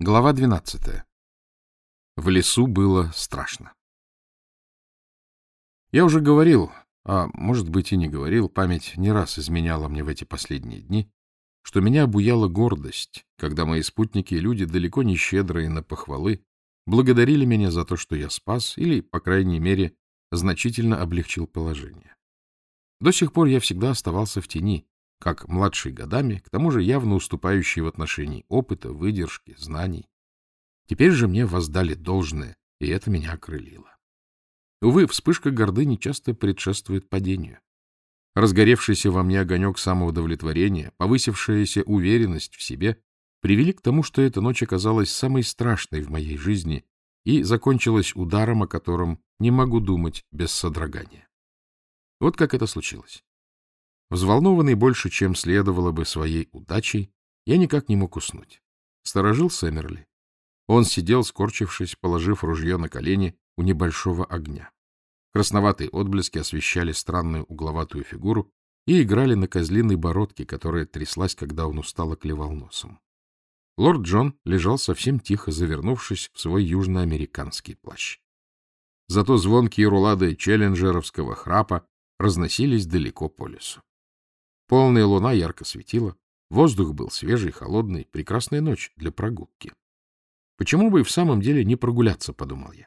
Глава 12. В лесу было страшно. Я уже говорил, а может быть и не говорил, память не раз изменяла мне в эти последние дни, что меня обуяла гордость, когда мои спутники и люди, далеко не щедрые на похвалы, благодарили меня за то, что я спас или, по крайней мере, значительно облегчил положение. До сих пор я всегда оставался в тени, как младший годами, к тому же явно уступающий в отношении опыта, выдержки, знаний. Теперь же мне воздали должное, и это меня окрылило. Увы, вспышка гордыни часто предшествует падению. Разгоревшийся во мне огонек самоудовлетворения, повысившаяся уверенность в себе привели к тому, что эта ночь оказалась самой страшной в моей жизни и закончилась ударом, о котором не могу думать без содрогания. Вот как это случилось. Взволнованный больше, чем следовало бы своей удачей, я никак не мог уснуть. Сторожил Сэмерли. Он сидел, скорчившись, положив ружье на колени у небольшого огня. Красноватые отблески освещали странную угловатую фигуру и играли на козлиной бородке, которая тряслась, когда он устало клевал носом. Лорд Джон лежал совсем тихо, завернувшись в свой южноамериканский плащ. Зато звонкие рулады челленджеровского храпа разносились далеко по лесу. Полная луна ярко светила, воздух был свежий, холодный, прекрасная ночь для прогулки. Почему бы и в самом деле не прогуляться, подумал я.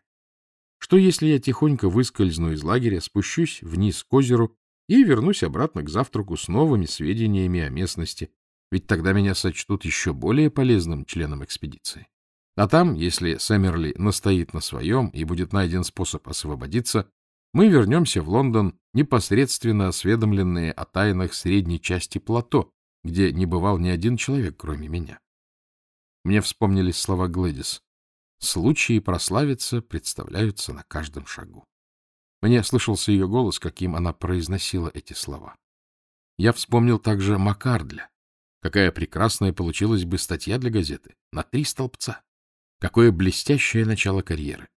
Что если я тихонько выскользну из лагеря, спущусь вниз к озеру и вернусь обратно к завтраку с новыми сведениями о местности, ведь тогда меня сочтут еще более полезным членом экспедиции. А там, если Сэмерли настоит на своем и будет найден способ освободиться, мы вернемся в Лондон, непосредственно осведомленные о тайнах средней части плато, где не бывал ни один человек, кроме меня. Мне вспомнились слова Глэдис. Случаи прославиться представляются на каждом шагу. Мне слышался ее голос, каким она произносила эти слова. Я вспомнил также Макардля. Какая прекрасная получилась бы статья для газеты. На три столбца. Какое блестящее начало карьеры.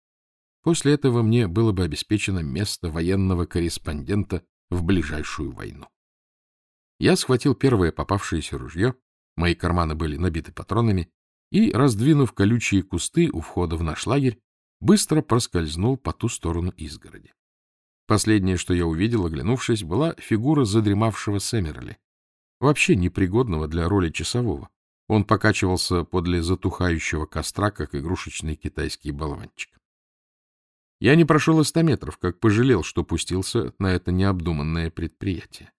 После этого мне было бы обеспечено место военного корреспондента в ближайшую войну. Я схватил первое попавшееся ружье, мои карманы были набиты патронами, и, раздвинув колючие кусты у входа в наш лагерь, быстро проскользнул по ту сторону изгороди. Последнее, что я увидел, оглянувшись, была фигура задремавшего Сэмерли, вообще непригодного для роли часового. Он покачивался подле затухающего костра, как игрушечный китайский болванчик. Я не прошел и ста метров, как пожалел, что пустился на это необдуманное предприятие.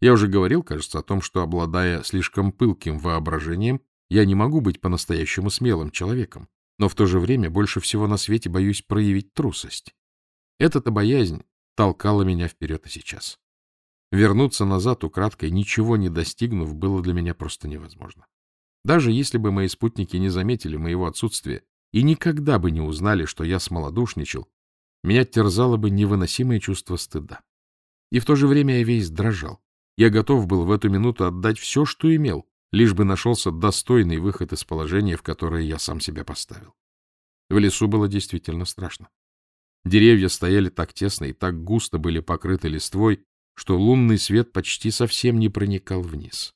Я уже говорил, кажется, о том, что, обладая слишком пылким воображением, я не могу быть по-настоящему смелым человеком, но в то же время больше всего на свете боюсь проявить трусость. Эта-то боязнь толкала меня вперед и сейчас. Вернуться назад украдкой, ничего не достигнув, было для меня просто невозможно. Даже если бы мои спутники не заметили моего отсутствия и никогда бы не узнали, что я смолодушничал, меня терзало бы невыносимое чувство стыда. И в то же время я весь дрожал. Я готов был в эту минуту отдать все, что имел, лишь бы нашелся достойный выход из положения, в которое я сам себя поставил. В лесу было действительно страшно. Деревья стояли так тесно и так густо были покрыты листвой, что лунный свет почти совсем не проникал вниз.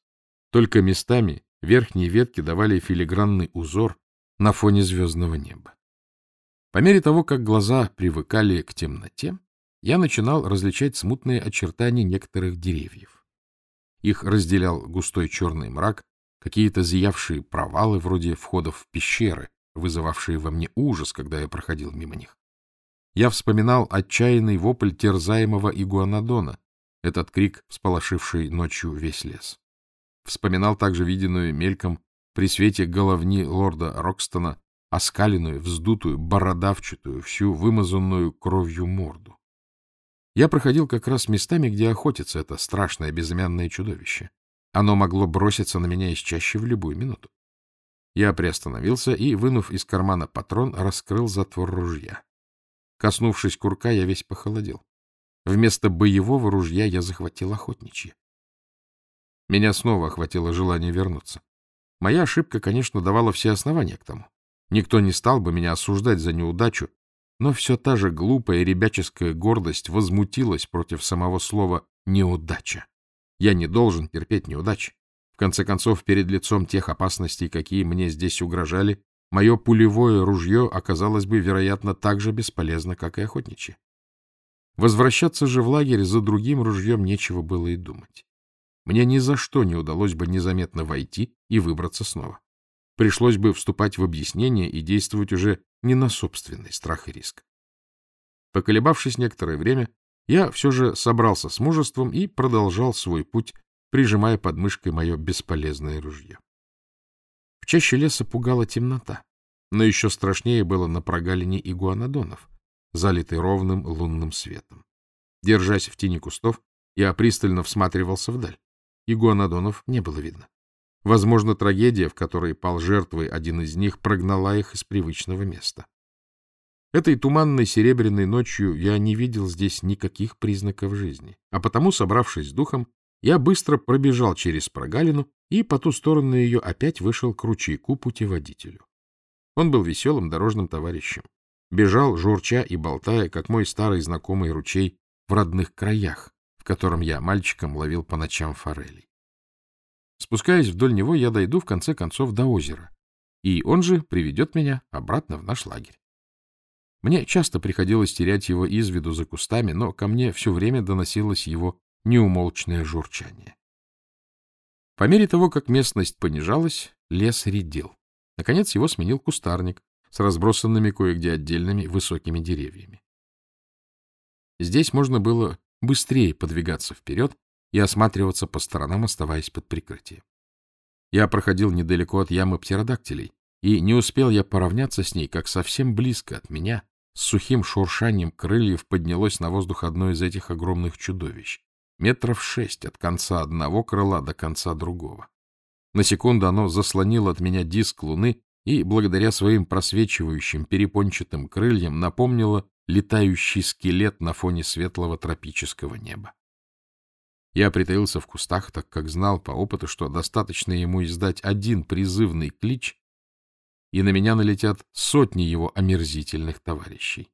Только местами верхние ветки давали филигранный узор на фоне звездного неба. По мере того, как глаза привыкали к темноте, я начинал различать смутные очертания некоторых деревьев. Их разделял густой черный мрак, какие-то зиявшие провалы вроде входов в пещеры, вызывавшие во мне ужас, когда я проходил мимо них. Я вспоминал отчаянный вопль терзаемого игуанодона, этот крик, всполошивший ночью весь лес. Вспоминал также виденную мельком при свете головни лорда Рокстона оскаленную, вздутую, бородавчатую, всю вымазанную кровью морду. Я проходил как раз местами, где охотится это страшное безымянное чудовище. Оно могло броситься на меня из чаще в любую минуту. Я приостановился и, вынув из кармана патрон, раскрыл затвор ружья. Коснувшись курка, я весь похолодел. Вместо боевого ружья я захватил охотничье. Меня снова охватило желание вернуться. Моя ошибка, конечно, давала все основания к тому. Никто не стал бы меня осуждать за неудачу, но все та же глупая ребяческая гордость возмутилась против самого слова «неудача». Я не должен терпеть неудачи. В конце концов, перед лицом тех опасностей, какие мне здесь угрожали, мое пулевое ружье оказалось бы, вероятно, так же бесполезно, как и охотничье. Возвращаться же в лагерь за другим ружьем нечего было и думать. Мне ни за что не удалось бы незаметно войти и выбраться снова. Пришлось бы вступать в объяснение и действовать уже не на собственный страх и риск. Поколебавшись некоторое время, я все же собрался с мужеством и продолжал свой путь, прижимая под мышкой мое бесполезное ружье. В чаще леса пугала темнота, но еще страшнее было на прогалине игуанодонов, залитой ровным лунным светом. Держась в тени кустов, я пристально всматривался вдаль. Игуанодонов не было видно. Возможно, трагедия, в которой пал жертвой один из них, прогнала их из привычного места. Этой туманной серебряной ночью я не видел здесь никаких признаков жизни, а потому, собравшись с духом, я быстро пробежал через прогалину и по ту сторону ее опять вышел к ручейку путеводителю. Он был веселым дорожным товарищем. Бежал, журча и болтая, как мой старый знакомый ручей в родных краях, в котором я мальчиком ловил по ночам форелей. Спускаясь вдоль него, я дойду в конце концов до озера, и он же приведет меня обратно в наш лагерь. Мне часто приходилось терять его из виду за кустами, но ко мне все время доносилось его неумолчное журчание. По мере того, как местность понижалась, лес редел. Наконец его сменил кустарник с разбросанными кое-где отдельными высокими деревьями. Здесь можно было быстрее подвигаться вперед и осматриваться по сторонам, оставаясь под прикрытием. Я проходил недалеко от ямы птеродактилей, и не успел я поравняться с ней, как совсем близко от меня, с сухим шуршанием крыльев поднялось на воздух одно из этих огромных чудовищ, метров шесть от конца одного крыла до конца другого. На секунду оно заслонило от меня диск луны и, благодаря своим просвечивающим перепончатым крыльям, напомнило летающий скелет на фоне светлого тропического неба. Я притаился в кустах, так как знал по опыту, что достаточно ему издать один призывный клич, и на меня налетят сотни его омерзительных товарищей.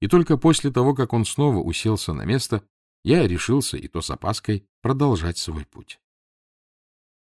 И только после того, как он снова уселся на место, я решился, и то с опаской, продолжать свой путь.